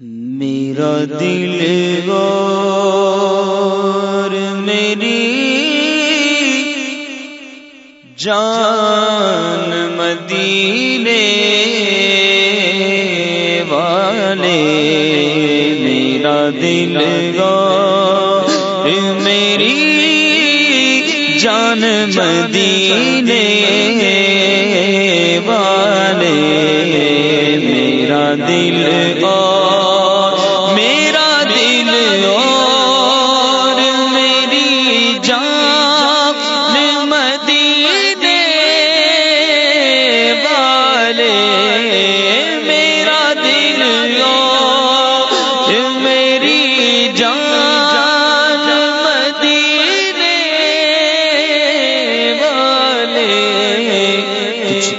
میرا دل اور میری جان مدینے والے، میرا دل اور میری جان مدینے والے، میرا دل اور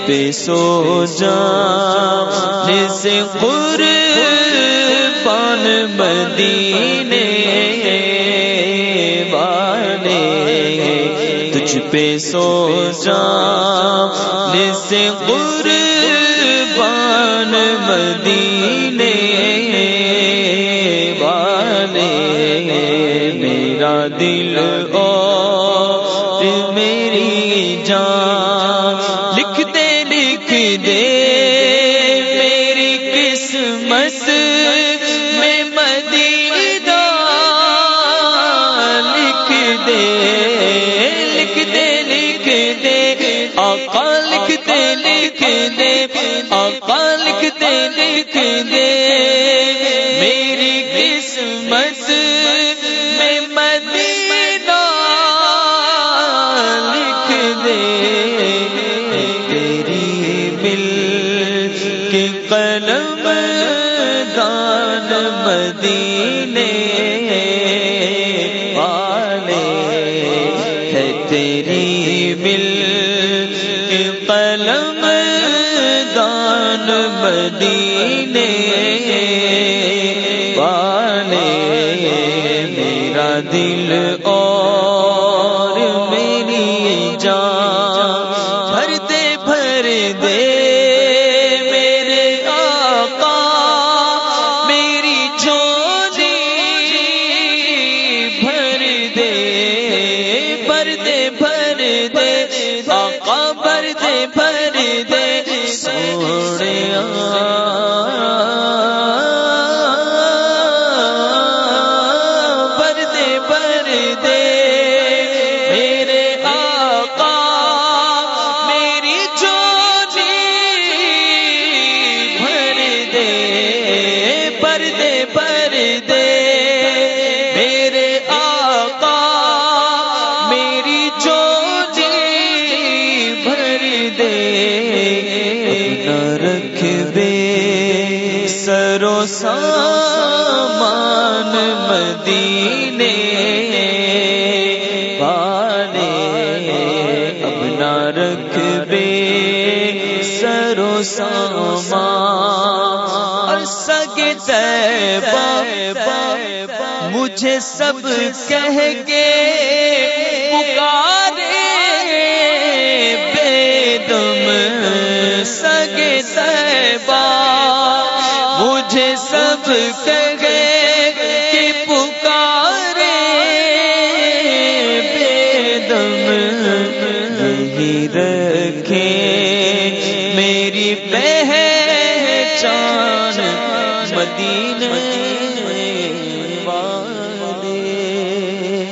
پہ سو جا سے قربان مدینے والے۔ تجھ پہ سو جا سے قربان مدینے والے۔ میرا دل اور میری جان۔ لکھ دے میری قسمت میں مدینہ لکھ دے لکھ دے لکھ دے۔ آقا لکھ دے لکھ دے۔ آقا لکھ دے لکھ دے۔ میری قسمت قلم دان مدینے والے، میرا دل اور میری جان بھر دے بھر دے میرے آقا، میری چولی بھر دے بھر دے بھر دے آقا بھر نہ رکھ دے۔ سرو سامان مدینے والے اب نہ رکھ دے۔ سرو سامان سگ مجھے سب کہہ کے پکارے سگ مجھے سب کہہ کہ پکارے بے دم۔ یہی رکھے میری پہچان مدینہ۔